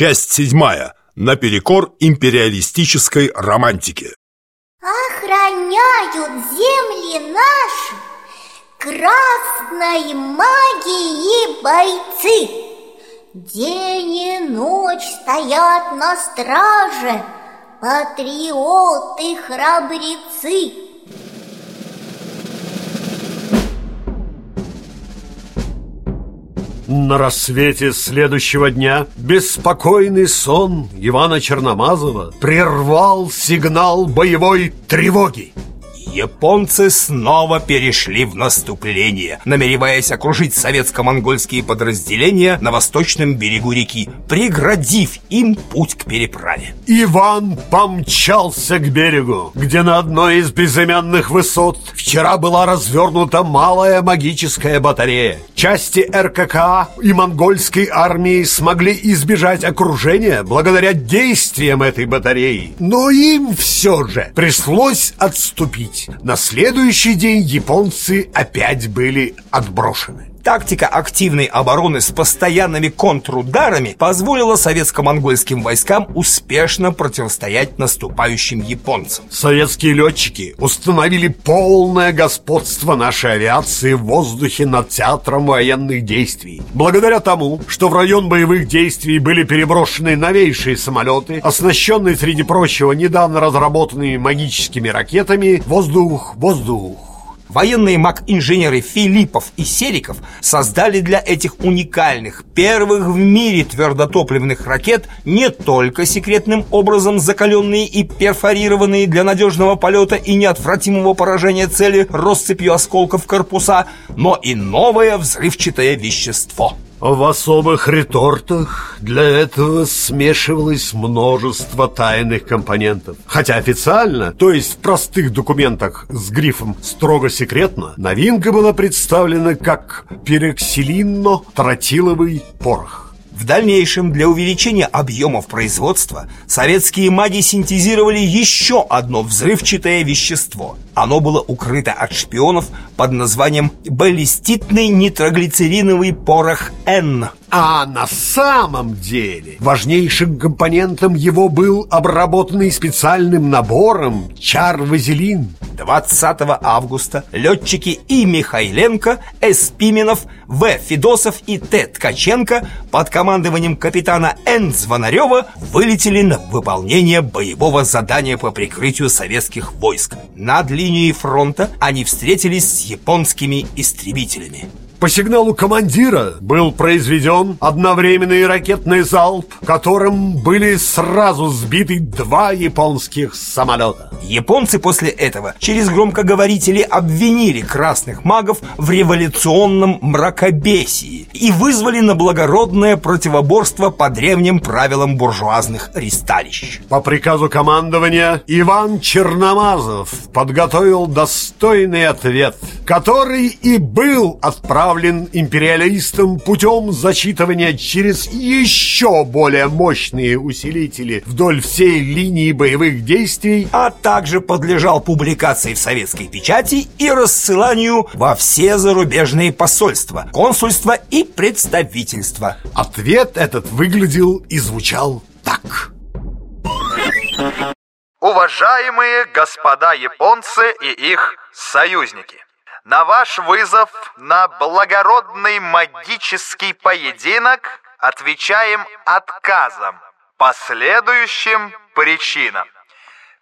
Часть седьмая. Наперекор империалистической романтике. Охраняют земли наши красной магии бойцы. День и ночь стоят на страже патриоты-храбрецы. На рассвете следующего дня беспокойный сон Ивана Черномазова прервал сигнал боевой тревоги. Японцы снова перешли в наступление, намереваясь окружить советско-монгольские подразделения на восточном берегу реки, преградив им путь к переправе. Иван помчался к берегу, где на одной из безымянных высот вчера была развернута малая магическая батарея. Части РКК и монгольской армии смогли избежать окружения благодаря действиям этой батареи. Но им все же пришлось отступить. На следующий день японцы опять были отброшены. Тактика активной обороны с постоянными контрударами позволила советско-монгольским войскам успешно противостоять наступающим японцам. Советские летчики установили полное господство нашей авиации в воздухе над театром военных действий. Благодаря тому, что в район боевых действий были переброшены новейшие самолеты, оснащенные, среди прочего, недавно разработанными магическими ракетами «Воздух, воздух». Военные маг-инженеры Филиппов и Сериков создали для этих уникальных, первых в мире твердотопливных ракет не только секретным образом закаленные и перфорированные для надежного полета и неотвратимого поражения цели россыпью осколков корпуса, но и новое взрывчатое вещество – в особых ретортах для этого смешивалось множество тайных компонентов. Хотя официально, то есть в простых документах с грифом «строго секретно», новинка была представлена как пероксилинно-тротиловый порох. В дальнейшем для увеличения объемов производства советские маги синтезировали еще одно взрывчатое вещество. Оно было укрыто от шпионов под названием баллиститный нитроглицериновый порох Н. А на самом деле важнейшим компонентом его был обработанный специальным набором чар-вазелин. 20 августа летчики И. Михайленко, С. Пименов, В. Федосов и Т. Ткаченко под командованием капитана Н. Звонарева вылетели на выполнение боевого задания по прикрытию советских войск. Над линией фронта они встретились с японскими истребителями. По сигналу командира был произведен одновременный ракетный залп, которым были сразу сбиты два японских самолета. Японцы после этого через громкоговорители обвинили красных магов в революционном мракобесии и вызвали на благородное противоборство по древним правилам буржуазных ристалищ. По приказу командования Иван Черномазов подготовил достойный ответ, который и был отправлен направлен империалистам путем зачитывания через еще более мощные усилители вдоль всей линии боевых действий, а также подлежал публикации в советской печати и рассыланию во все зарубежные посольства, консульства и представительства. Ответ этот выглядел и звучал так. Уважаемые господа японцы и их союзники! На ваш вызов на благородный магический поединок отвечаем отказом по следующим причинам.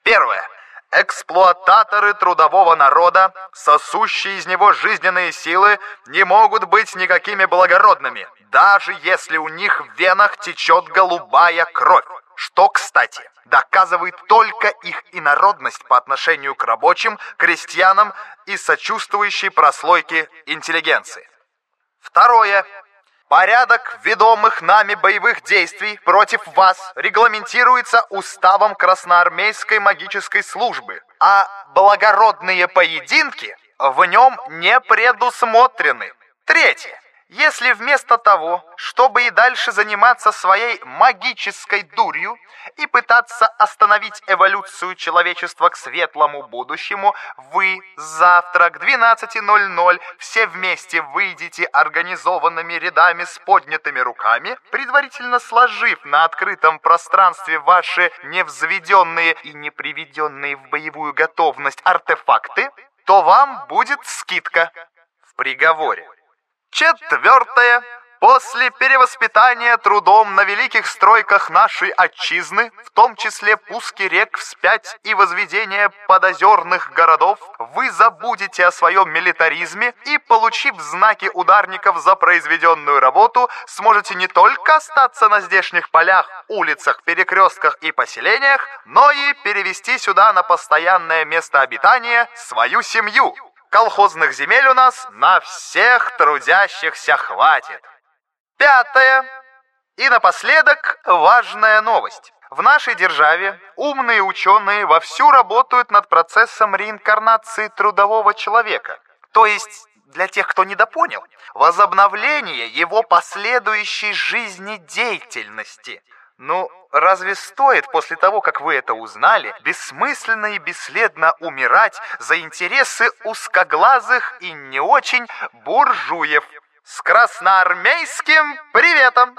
Первое. Эксплуататоры трудового народа, сосущие из него жизненные силы, не могут быть никакими благородными, даже если у них в венах течет голубая кровь. Что, кстати, доказывает только их инородность по отношению к рабочим, крестьянам и сочувствующей прослойке интеллигенции. Второе. Порядок ведомых нами боевых действий против вас регламентируется уставом Красноармейской магической службы, а благородные поединки в нем не предусмотрены. Третье. Если вместо того, чтобы и дальше заниматься своей магической дурью и пытаться остановить эволюцию человечества к светлому будущему, вы завтра к 12.00 все вместе выйдете организованными рядами с поднятыми руками, предварительно сложив на открытом пространстве ваши невзведенные и не приведенные в боевую готовность артефакты, то вам будет скидка в приговоре. Четвертое. После перевоспитания трудом на великих стройках нашей отчизны, в том числе пуски рек вспять и возведение подозерных городов, вы забудете о своем милитаризме и, получив знаки ударников за произведенную работу, сможете не только остаться на здешних полях, улицах, перекрестках и поселениях, но и перевести сюда на постоянное место обитания свою семью. Колхозных земель у нас на всех трудящихся хватит. Пятое. И напоследок важная новость. В нашей державе умные ученые вовсю работают над процессом реинкарнации трудового человека. То есть, для тех, кто недопонял, возобновление его последующей жизнедеятельности. Ну, разве стоит после того, как вы это узнали, бессмысленно и бесследно умирать за интересы узкоглазых и не очень буржуев? С красноармейским приветом!